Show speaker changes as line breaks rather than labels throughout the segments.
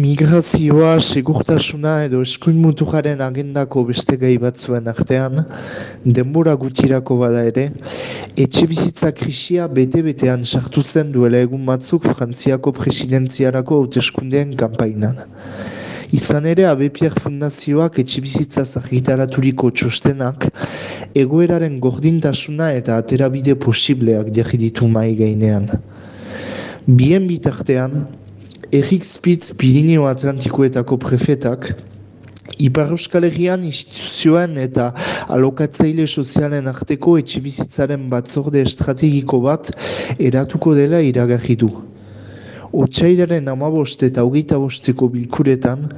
Migrazioa, segurtasuna edo eskuin mutuaren agendako beste gai batzuen artean, denbora gutxirako bada ere, etxe bizitza krisia bete-betean sartu zen duela egun batzuk Frantziako presidentziarako hauteskundeen kanpainan. Izan ere, Abepier Fundazioak etxe bizitza zahitaraturiko txostenak, egoeraren gordintasuna eta aterabide posibleak jarri ditu mai gainean. Bien bitartean, Erik Spitz Pirineo Atlantikoetako prefetak, Ipar Euskal Herrian instituzioen eta alokatzaile sozialen arteko etxibizitzaren batzorde estrategiko bat eratuko dela iragarri du. Otsairaren amabost eta hogeita bosteko bilkuretan,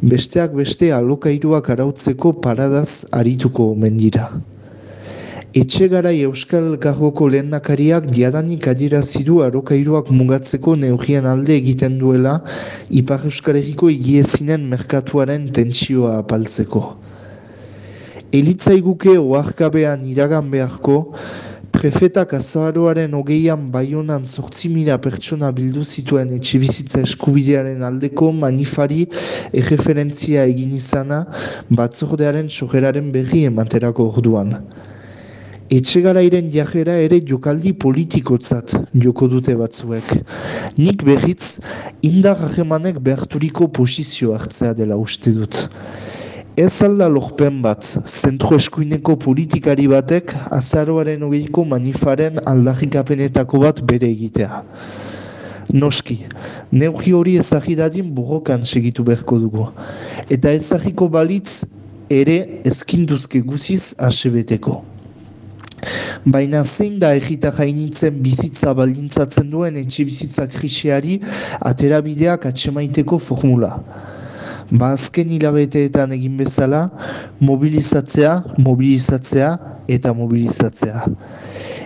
besteak beste alokairuak arautzeko paradaz arituko mendira. Etxe garai Euskal Garroko lehendakariak diadanik adierazidu arokairuak mugatzeko neugien alde egiten duela Ipar Euskal Herriko igiezinen merkatuaren tentsioa apaltzeko. Elitzaiguke oarkabean iragan beharko, prefetak azaharoaren hogeian baionan sortzi mila pertsona bildu zituen etxe bizitza eskubidearen aldeko manifari erreferentzia egin izana batzordearen sogeraren berri ematerako orduan. Etxegarairen jajera ere jokaldi politikotzat joko dute batzuek. Nik behitz, indar ahemanek beharturiko posizio hartzea dela uste dut. Ez alda lorpen bat, zentro eskuineko politikari batek azaroaren hogeiko manifaren aldarrikapenetako bat bere egitea. Noski, neugi hori ezagidadin burrokan segitu beharko dugu. Eta ezagiko balitz ere ezkinduzke guziz asebeteko. Baina zein da egita jainitzen bizitza baldintzatzen duen etxe bizitza krisiari aterabideak atxemaiteko formula. Ba azken hilabeteetan egin bezala, mobilizatzea, mobilizatzea eta mobilizatzea.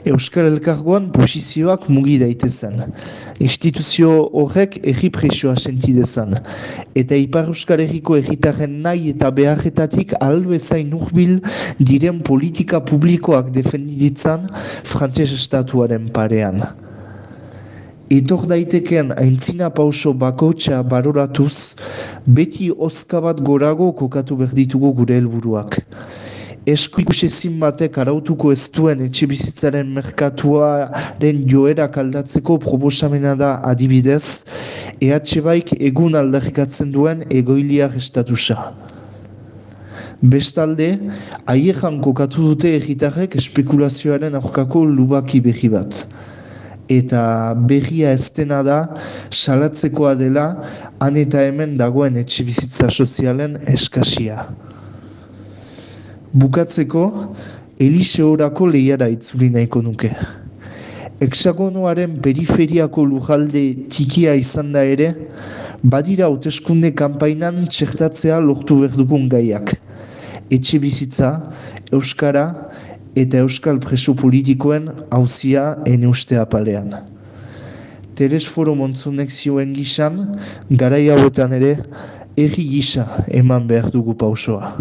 Euskal Elkargoan posizioak mugi daitezen. Instituzio horrek erri presioa sentidezan. Eta Ipar Euskal Herriko erritaren nahi eta beharretatik albezain urbil diren politika publikoak defendiditzan frantses estatuaren parean. Etor daiteken aintzina pauso bakotxa baroratuz, beti oskabat gorago kokatu berditugu gure helburuak esku ikusezin batek arautuko ez duen etxe bizitzaren merkatuaren joera kaldatzeko proposamena da adibidez, EH egun aldarrikatzen duen egoiliak estatusa. Bestalde, aiekan kokatu dute egitarrek espekulazioaren aurkako lubaki behi bat. Eta berria eztena da, salatzekoa dela, han eta hemen dagoen etxe bizitza sozialen eskasia. Bukatzeko, Eliseorako lehiara itzuli nahiko nuke. Hexagonoaren periferiako lujalde txikia izan da ere, badira hauteskunde kanpainan txertatzea lortu berdukun gaiak. Etxe bizitza, Euskara eta Euskal preso politikoen hauzia ene uste apalean. Teres foro montzunek zioen gizan, garai hauetan ere, erri gisa eman behar dugu pausoa.